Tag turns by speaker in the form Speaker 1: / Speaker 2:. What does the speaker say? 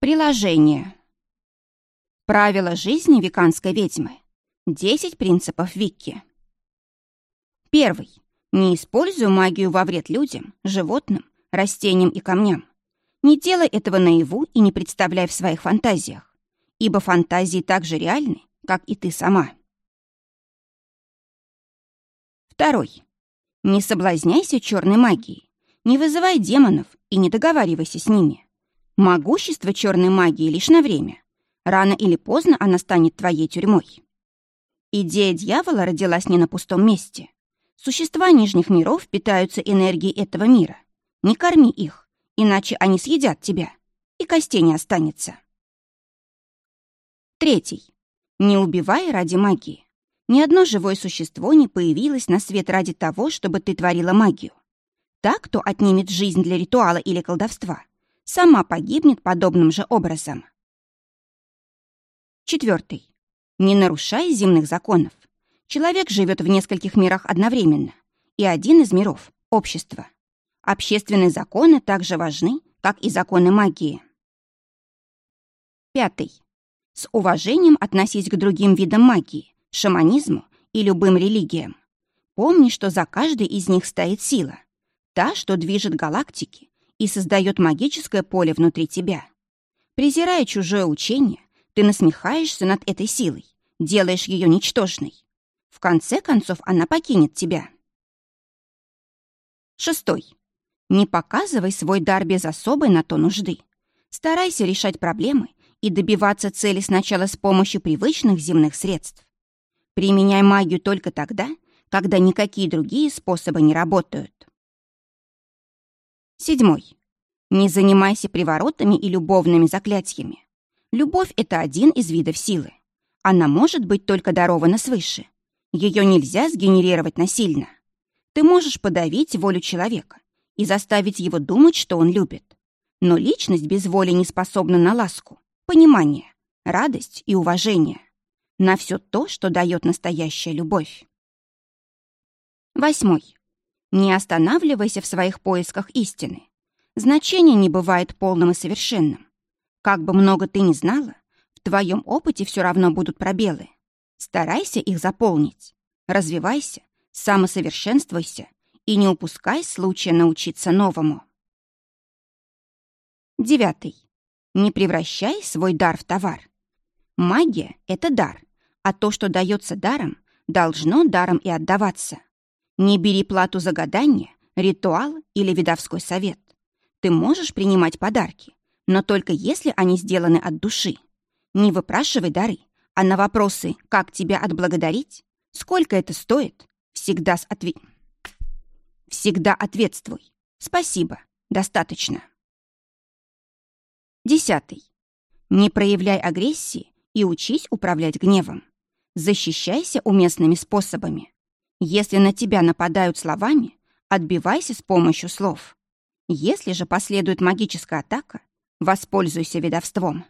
Speaker 1: Приложение. Правила жизни веканской ведьмы. 10 принципов Викки. Первый. Не используй магию во вред людям, животным, растениям и камням. Не делай этого наяву и не представляй в своих фантазиях, ибо фантазии так же реальны, как и ты сама. Второй. Не соблазняйся черной магией, не вызывай демонов и не договаривайся с ними. Могущество черной магии лишь на время. Рано или поздно она станет твоей тюрьмой. Идея дьявола родилась не на пустом месте. Существа нижних миров питаются энергией этого мира. Не корми их, иначе они съедят тебя, и костей не останется. Третий. Не убивай ради магии. Ни одно живое существо не появилось на свет ради того, чтобы ты творила магию. Так, кто отнимет жизнь для ритуала или колдовства, сама погибнет подобным же образом. Четвертый. Не нарушай земных законов. Человек живет в нескольких мирах одновременно, и один из миров — общество. Общественные законы также важны, как и законы магии. Пятый. С уважением относись к другим видам магии, шаманизму и любым религиям. Помни, что за каждой из них стоит сила. Та, что движет галактики и создает магическое поле внутри тебя. Презирая чужое учение, ты насмехаешься над этой силой, делаешь ее ничтожной. В конце концов, она покинет тебя. Шестой. Не показывай свой дар без особой на то нужды. Старайся решать проблемы и добиваться цели сначала с помощью привычных земных средств. Применяй магию только тогда, когда никакие другие способы не работают. Седьмой. Не занимайся приворотами и любовными заклятиями. Любовь — это один из видов силы. Она может быть только дарована свыше. Ее нельзя сгенерировать насильно. Ты можешь подавить волю человека и заставить его думать, что он любит. Но личность без воли не способна на ласку, понимание, радость и уважение. На все то, что дает настоящая любовь. Восьмой. Не останавливайся в своих поисках истины. Значение не бывает полным и совершенным. Как бы много ты ни знала, в твоем опыте все равно будут пробелы. Старайся их заполнить. Развивайся, самосовершенствуйся и не упускай случая научиться новому. Девятый. Не превращай свой дар в товар. Магия — это дар, а то, что дается даром, должно даром и отдаваться. Не бери плату за гадание, ритуал или видовской совет. Ты можешь принимать подарки, но только если они сделаны от души. Не выпрашивай дары, а на вопросы «как тебя отблагодарить?», «сколько это стоит?» всегда, отве... всегда ответствуй. «Спасибо, достаточно». Десятый. Не проявляй агрессии и учись управлять гневом. Защищайся уместными способами. Если на тебя нападают словами, отбивайся с помощью слов. Если же последует магическая атака, воспользуйся ведовством.